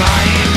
mind